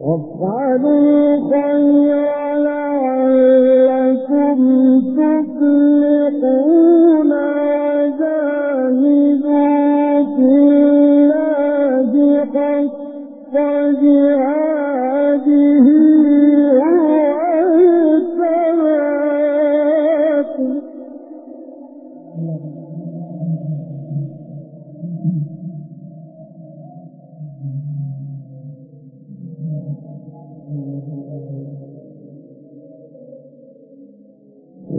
وافعلوا خيرا لعلكم تفلحون وجاهدوا في الله حق جهاده هو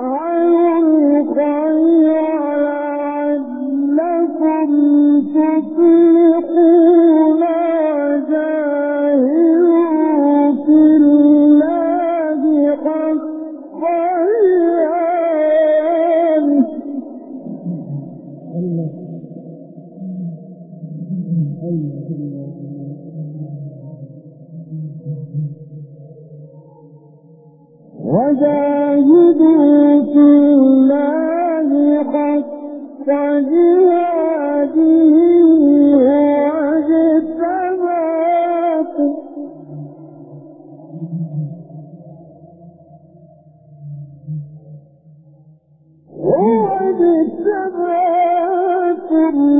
تفعلوا الخير لعلكم تفلحون. وجاهدوا في الله حق جهاده واجتباكم واجتباكم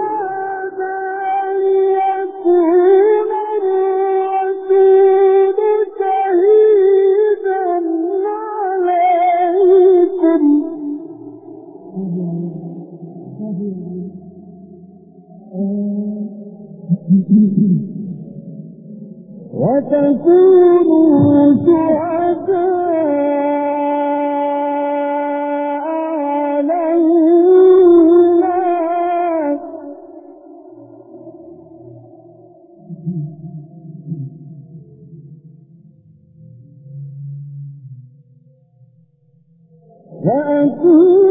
وتكونوا شهداء وأكون